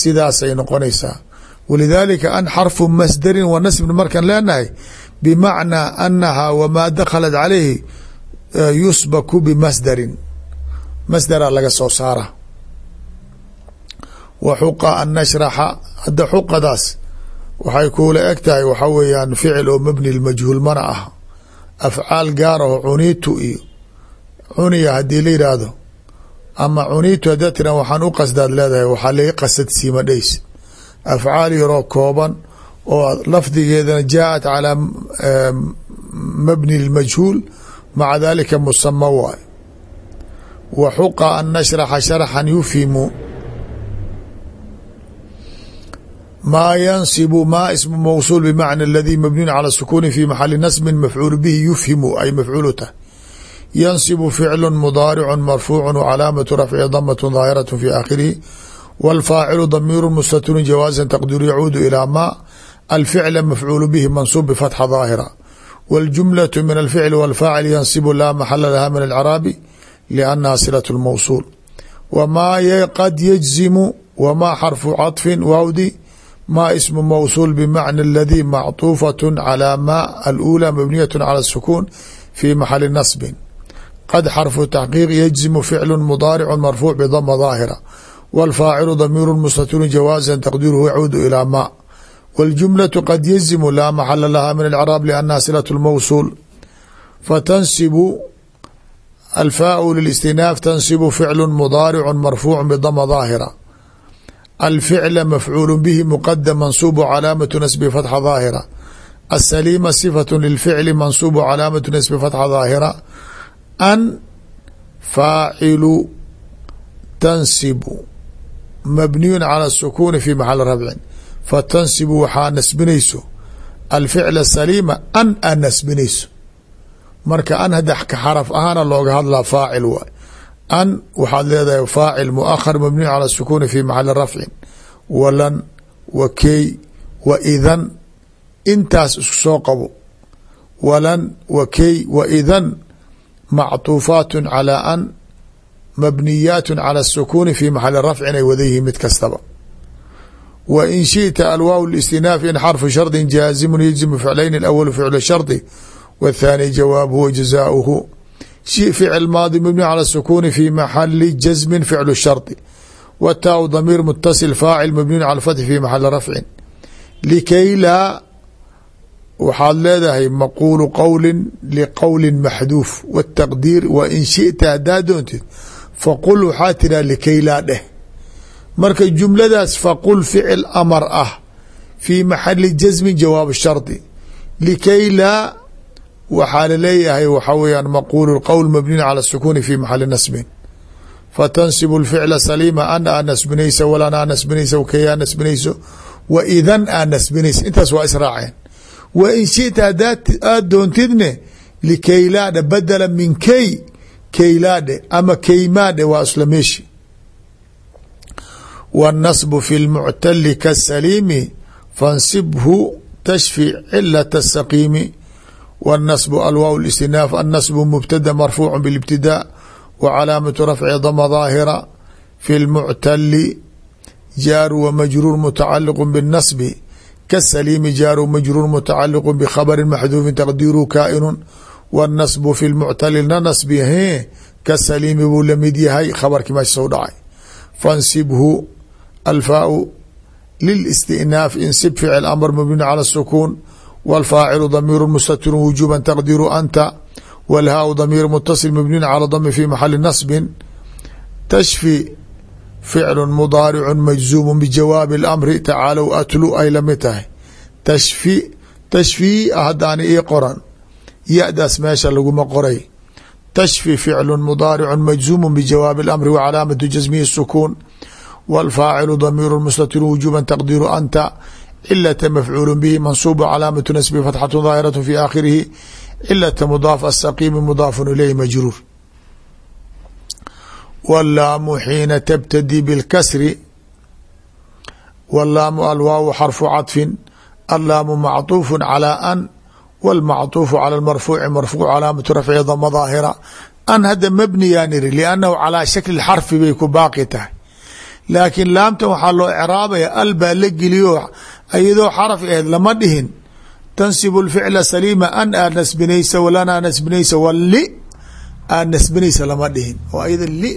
sidaasay noqonaysaa. Walidaalika an xarfu masdarin wa nasbin markaan leenahay bmacnaa anaha wmaa dakhalat calayhi yusbaku bimasdarin. Masdara laga soo saara. Wa xuqa an nashraxa hadda xuqadaas waxay kuula eg tahay waxaa weeyaan ficil oo mabni lmajhuul mana ah afcaal gaar aho cuniitu iyo cuniya haddii la yidhaahdo ama cuniitu haddaa tiran waxaan u qasdaad leedahay waxaa laga qasad siima dhays afcaal yaroo kooban oo lafdigeedana jaaءat calىa mabni اlmajhuul maca dalika musama waay wa xuqa an nashraxa sharxan yufhimu maa yansibu ma ismu mawsuul bmacna اladii mabniyun calى الsukuni fi maxali nasbi mafcuul bihi yufhimu ay mafcuulu tah yansibu ficlu mudaaricu marfuucu wcalaamatu rafci damaة daahiraة fi aakhirihi wاlfaacilu damiiru mustatiru jawaaza taqdiru yacuudu ilىa ma alficla mafcuul bihi mansuub bfatxa daahira wاljumlaة min alficl wاlfaacil yansibu laa maxala laha min alcraabi liannaha silaة اlmawsuul wmaa qad yajzimu wmaa xarfu caطfi waawdi ma ismu mawsuul bmacna اladii macطuufaة calى ma alأulى mabniyaة calى الsukuun fi maxali nasbin qad xarfu taxqiiq yajzimu ficlu mudaaricu marfuuc bdama daahira wاlfaacilu damiiru mustatiru jawaaza taqdiruhu yacuudu ilىa ma wاljumlaة qad yazimu laa maxala laha min alcraab liannaha silaة اlmawsuul fatansibu alfaau lilistinaaf tansibu ficlu mudaaricu marfuucu bdama daahira alficla mafcuulu bihi muqadam mansuubu calaamatu nasbi fatxa daahira asaliima sifaة lilficli mansuubu calaamatu nasbi fatxa daahira an faacilu tansibu mabniyun cala sukuuni fi maxali rabcin fatansibu waxaa nasbinayso alficla saliima an aa nasbinayso marka an hadda xaraf ahaana looga hadlaa faacil waay an waxaad leedahay faacil muahar mabniyun cala sukuuni fi maxali rafcin walan wa keey wa idan intaas isku soo qabo walan wa keey wa idan macطuufaat calى an mabniyaat calى الsukuuni fi maxali rafcin ay wada yihiin mid kastaba w in shiئta alwaaw ااstinaaf in xarfu shardi jaazimu yجzimu ficlayn اأwl ficl shardi w الthaanي jawaabuhu jazaؤuhu ficil maadi mabni calى الsukuuni fi maxali jazmi ficlu shardi w wtaau damiir mutasil faacil mabniun cala fathi fi maxali rafcin likay laa waxaad leedahay maquulu qowli liqowli maxduuf wاtaqdiir wa in shita haddaa doontid faqul waxaa tiraa likay laa dheh. Marka jumladaas faqul ficil amar ah fii maxali jasmin jawaab shardi. Likay laa waxaa la leeyahay waxaa weyaan maquulu qowl mabniun cala sukuuni fi maxali nasbin. Fatansibu lficla saliima an aa nasbinaysa walan aa nasbinaysa wkayaa nasbinayso wa idan aa nasbinaysa intaas waa israaceen wa in shita hadaad aad doontidne likaylaadhe badala min key kaylaadhe ama keymaadhe waa isla meeshi wاnnasbu fi lmuctali kasaliimi fansibhu tashfi cilat الsaqiimi wاnnasbu alwaaw اlistinaaf annasbu mubtada marfuucu biاlibtidaa wcalaamatu rafci dama daahira fi lmuctali jaaru wamajruur mutacaliq bاnnasbi kasaliimi jaaru majruur mutacaliq bkhabri maxduufin taqdiiru kaa'inu wاnnasbu fi lmuctali na nasbi he kasaliimi buu lamid yahay khabarkii meesha soo dhacay fansibhu alfaau lilistinaaf insib ficil amr mabni cala sukuun wاlfaacilu damiiru mustatirun wujuba taqdiru anta wاlhaau damiir mutasil mabniun cala dami fi maxali nasbin tashfi ficlu mudaaricu majzuumu bijawaabi اlamri tacaalow atlu ay lamid tahay tashfi tashfii haddaani ii qoran ya-daas meesha laguma qoray tashfi ficlu mudaaricu majzuumu bijawaabi اlamri wcalaamatu jasmihi sukuun wاlfaacilu damiiru mustatiru wujuba taqdiru anta cilata mafcuulu bihi mansuubu calaamatu nasbi fatxatu daahiraة fi aakhirihi cilata mudaaf asaqiimi mudaafun ilayhi majruur wallaamu xiina tabtadi bilkasri wallaamu alwaawu xarfu caطfin allaamu macطuufu calى an wاlmacطuufu calى marfuuci marfuuc calaamatu rafci dama daahira an hadda mabniyaan iri liannahu calaa shakli xarfi bay ku baaqi tahay laakiin laamtan waxaa loo craabaya al baa la geliyo iyadoo xaraf aheed lama dhihin tansibu lficla saliima an aad nasbinaysa walanaa nasbinaysa wali aad nasbinaysa lama dhihin oo ayada li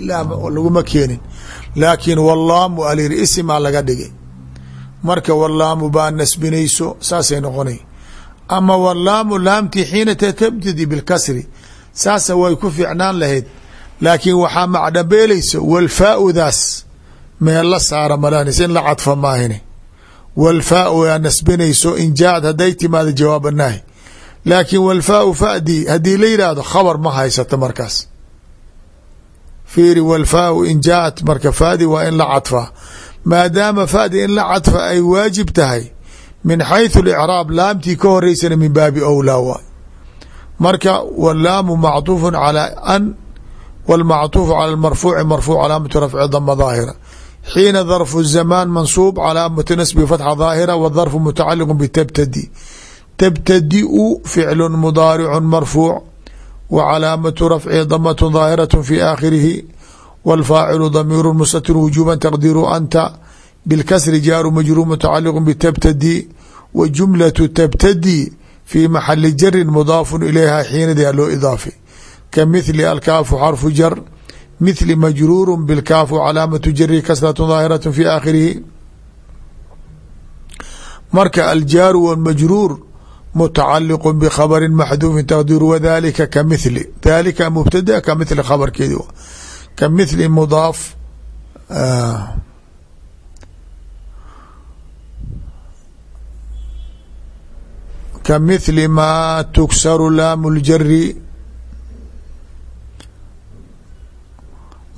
laguma keenin. Laakiin wallaamu alyiri isimaa laga dhigay. Marka wallaamu baa nasbinayso saasay noqonay. Ama wallaamu laamtii xiina tabtadi bilkasri saasa way ku fiicnaan lahayd. Laakiin waxaa macdhabeelaysa walfaaudaas meel la saara malanis in la cadfa maahine walfaau aa nasbinayso in jaaad hadday timaado jawaab naahi laakiin walfaau fadi haddii la yidhaahdo khabar ma haysato markaas fiiri walfaau in jaaat marka fadi waa in la cadfaa maadaama fadi in la cadfa ay waajib tahay min xayثu اlcraab laamtii ka horeysana min baabi owlaa waay marka wlaamu macطuufu calى an wاlmacطuufu calى marfuuci marfuuc calaamatu rafci dama daahira xiina darfu zamaan mansuub calaamatu nasbi fatxa daahira wdarfu mutacaliq btabtadi tabtadiu ficlu mudaaricu marfuuc wa calaamatu rafci damat daahiraة fi aakhirihi wاlfaacilu damiiru mustatir wujuba taqdiru anta bilkasri jaaru majruur mutacaliq btabtadi wa jumlatu tabtadi fi maxali jarin mudaafu ilayha xiinada loo idaafe ka mithli alkaafu xarfu jar mithli majruuru bilkaafu calaamatu jari kasratu daahiraة fi aakhirihi marka aljaaru wاlmajruur mutacaliq bkhabri maxduufin taqdiru wadalika ka mithli dalika mubtada ka mithli khabarkeedi ka mithli mudaaf ka mithli ma tuksaru laamu ljari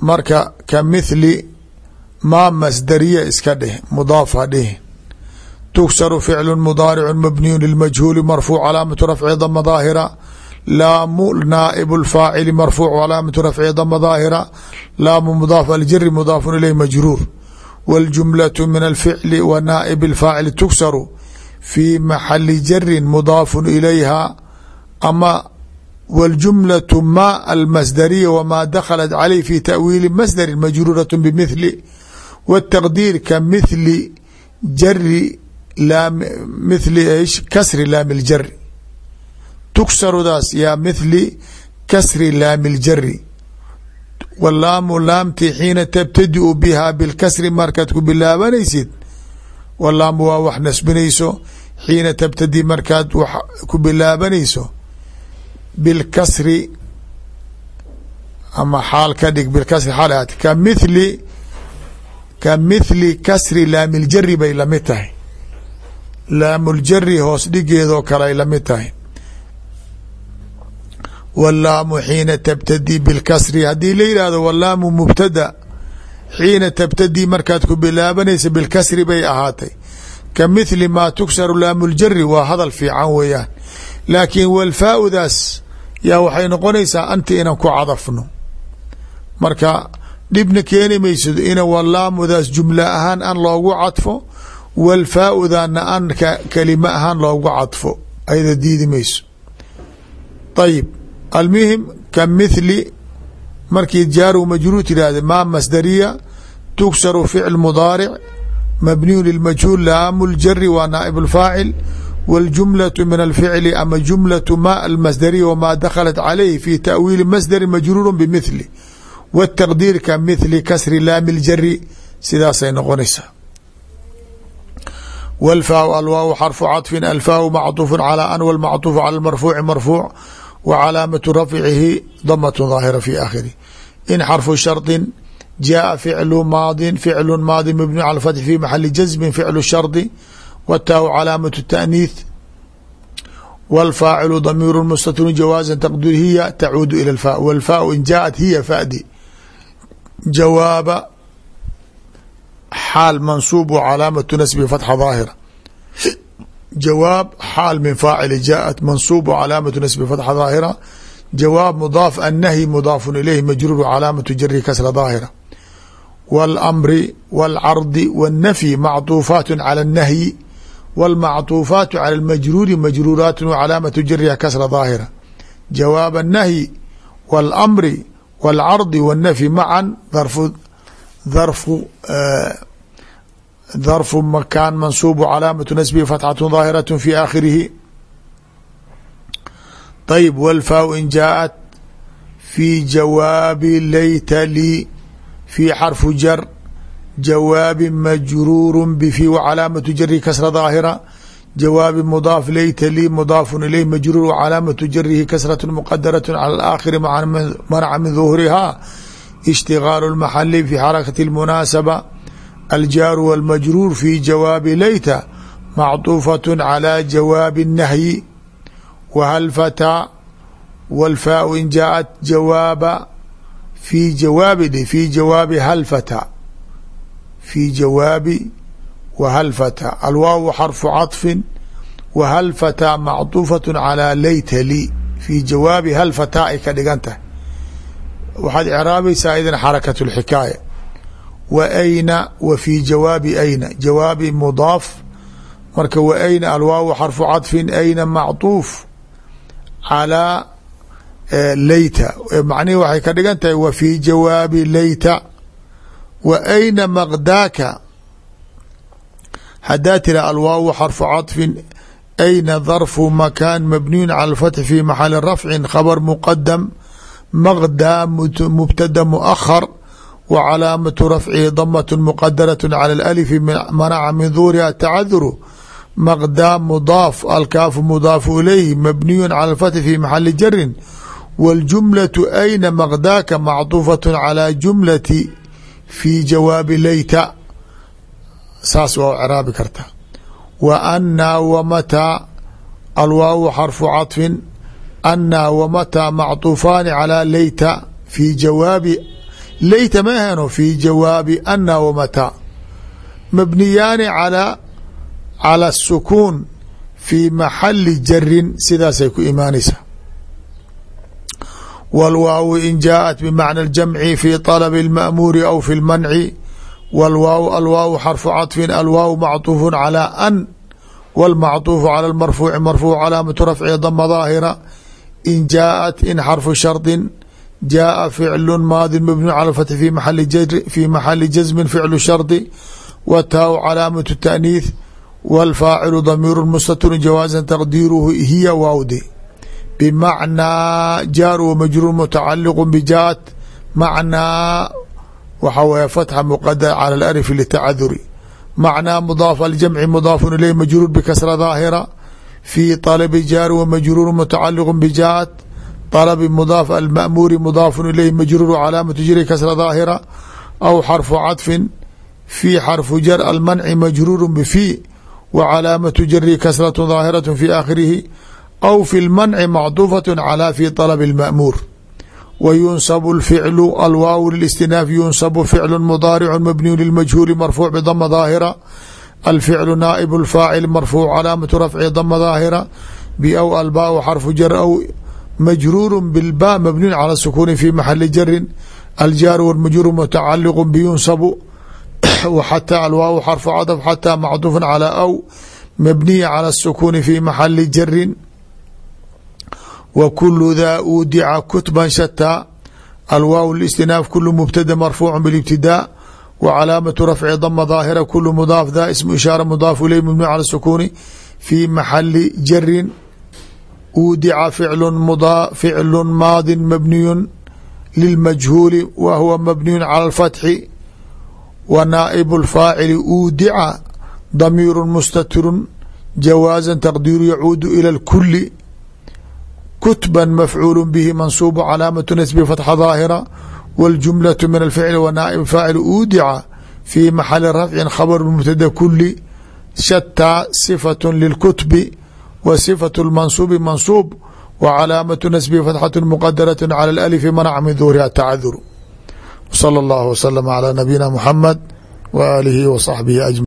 marka ka mithli maa masdariya iska dheh mudaaf ha dheh tuksaru ficlu mudaaricu mabniyu lilmajhuuli marfuuc calaamatu rafci dama daahira laamu naaibu lfaacili marfuuc calaamatu rafci dama daahira laamu mudaaf aljari mudaafun ileyh majruur wاljumlaة min alficli wa naa'ib اlfaacili tuksaru fi maxali jarin mudaafun ilayha ama wاljumlaة ma almasdariya wma dakhalat caleyh fi taأwiili masdari majruuraة bmithli wالtaqdiir ka mithli ish kasri laami اljari tuksarudaas yaa mithli kasri laami اljari walaamu laamti xiina tabtadiu bihaa bilkasri markaad ku bilaabanaysid walaamu waa wax nasbinayso xiina tabtadi markaad wax ku bilaabanayso bilkasri ama xaal ka dhig bilkasri xaal ahaat ka mithli ka mithli kasri laamiljari bay la mid tahay laamuljari hoos dhigeedoo kale ay la mid tahay. Walaamu xiina tabtadi bilkasri haddii la yidhaahdo walaamu mubtada xiina tabtadi markaad ku bilaabanaysa bilkasri bay ahaatay. Ka mithli maa tuksaru laamuljari waa hadal fiican weeyaan. Laakiin walfaa-udaas yaa waxay noqonaysaa anti inaan ku cadafno. Marka dhibna keeni maysid ina walaamudaas jumla ahaan an loogu cadfo walfaa-udana an kelima ahaan loogu cadfo ayada diidi mayso ayib almuhim ka mithli markii jaaru majruur tirahda maa masdariya tuksaru ficl mudaaric mabniyu lilmajhuul laamu ljari waa naaib اlfaacil wاljumlaة min alficli ama jumlaة ma almasdariya wmaa dakhalat calayh fi taأwiili masdari majruuru bmithli wالtaqdiir ka mithli kasri laami اljari sidaasay noqonaysaa wاlfaa alwaaw xarfu caطfin alfaaءu macطuuf calى an wاlmacطuuf calى اmarfuuci marfuuc w calaamatu rafcihi damaة ظaahira fi aakhirih in xarfu sharطi jaءa ficlu maadin ficlu maadi mabni calى fatx fi maxali jazmin ficlu shardi wtaaw calaamaة التأniiث wاlfaacilu damiir mustatru jawaaza taqdir hiya tacuudu ilى اfa wاlfaau in jaaءat hiya fadi jawaaba xaal mansuub w calaamatu nasbi fatxa ظaahira jawaab xaal min faacili jaaءat mansuub w calaamatu nasbi fatxa ظaahira jawaab mudaaf annahyi mudaafu ilayhi majruur calaamatu jari kasra ظaahira wاlmri wاlcardi wالnafyi macطuufaat calى الnahyi wاlmacطuufaat calى اlmajruuri majruuraat wcalaamatu jariha kasra ظaahira jawaab الnahyi wاlmri wاlcardi wالnafyi macan darfu darfu darfu makaan mansuub calaamatu nasbihi fatxaة ظaahiraة fi aakhirihi طayb wاlfaa in jaaءat fi jawaabi layta lii في xرف jر jawاabi majruur bفي وcلاamaة jri kasra ظاahرة jawaabi mضاaf layta lii mضاaf ilayh majruur وcلاamaة jrihi kasraة مqadaraة calى الآkhiri manca min ظuhriha اشhtigاal المaxali في xarakaة الmunaaسبة aljaaru والmajruur في jawaabi layta macطuufaة calى jawaabi الnahyi whal fatىa wاlfaa in jaaءat jawaaba في jawaabi في jawaabi hal fatى في jawaabi whal fatى alwaaw xarfu caطfi whal fatىa macطuufaة calى layta lii في jawaabi hal fatىa ay ka dhigan tahay waxaad icraabaysaa idan xarakaة الxikaaya wa ayna wa fi jawaabi ayna jawaabi mudaaf marka wa ayna alwaaw xarfu caطfi ayna macطuuf calىa layta macnihi waxay ka dhigan tahay wa fi jawaabi layta wa ayna maqdaaka hadaa tira alwaaw xarfu caطfin ayna darfu makaan mabniyun cala اlfatx fi maxali rafci khabr muqadam maqdaa mubtada muahar wa calaamatu rafcihi damaة muqadaraة calى اlأlifi manaca min duuriha tacaduru maqdaa mudaaf alkaafu mudaafu ilayhi mabniyu cala اlfatx fi maxali jarin wاljumlaة ayna maqdaaka macطuufaة calى jumlati fi jawaabi layta saas waa craabi karta wa anaa wamataa alwaawu xarfu caطfin anaa wamataa macطuufaani calى layta fi jawaabi layta ma aheno fi jawaabi anaa wamataa mabniyaani calى calى الsukuun fi maxali jarin sidaasay ku imaanaysaa wاlwaaw in jaaءat bmacna اjamci fi طalb اlma'muuri aw fi اlmanci wاlwaaw alwaaw xarfu caطfin alwaaw macطuuf calى an wاlmacطuuf calى اmarfuuci marfuuc calaamatu rafci dama ظaahira in jaaءat in xarfu sharطi jaaءa ficlu maadi mabniu calى اfatx fi maxali jasmi ficlu sharطi wtaaw calaamaة الtaأniiث wاlfaacilu damiiru mustatru jawaaza taqdiiruhu hiya waawde bmacnaa jaar wmajruur mutacaliq bjaat macnaa waxa weye fatxa muqadar cala alarifi litacaduri macnaa mudaaf aljamci mudaafun ileyh majruur bikasra daahira fii طalabi jaari wa majruur mutacaliq bijaat طلب مضاaف المأmوr مضاaف إليه مجrور cلاaمة jر kسر ظاaهرة أو xرف cطف في xرف jر المنع مجrور بفي وcلاaمة jر kسرة ظاaهرة في آkhرihi أو في المنع معطوفة على في طلب المأmوr وينصب الفعل الواو للاستناف ينصب فعل مضارع مبني للمجهول مرفوع بضم ظاهرة الفعل نائب الفاعل مرفوع cلاaمة رفع ضم ظاaهرة بأو الباء xرف jر أو majruur bilba mabniun calى sukuni fi maxali jarin aljaaru wاlmajruur mutacaliq biyunsabu xataa alwaaw xarfu cadf xataa macduufa calى aw mabniya calى الsukuni fi maxali jarin wa kulu daa uudica kutban shataa alwaaw اlاstinaaf kulu mubtada marfuuc wcalaamatu rafci dama daahira kulu mudaaf da ismu ishaara mudaaf iley mubni cala sukuuni fi maxali jarin uudica ficlu muda ficlu maadi mabniyun lilmajhuuli wa huwa mabniyun cala alfatxi wa naaibu lfaacili uudica damiiru mustatirun jawaaza taqdiiru yacuudu ila lkuli kutban mafcuulu bihi mansuubu calaamatu nasbi fatxa daahira wاljumlaة min alficli wa naaib faacil uudica fi maxali rafci khabr mubtada kuli shataa sifaة lilkutbi w صfaة الmansuubi mansuub w calaamaةu nasbi fatxaة mqadaraة calى اأlf manac min duhuriha tacaduru slى اllah wslm عlى nabiyina mxamed w aalihi w صaxbihi aجmaعin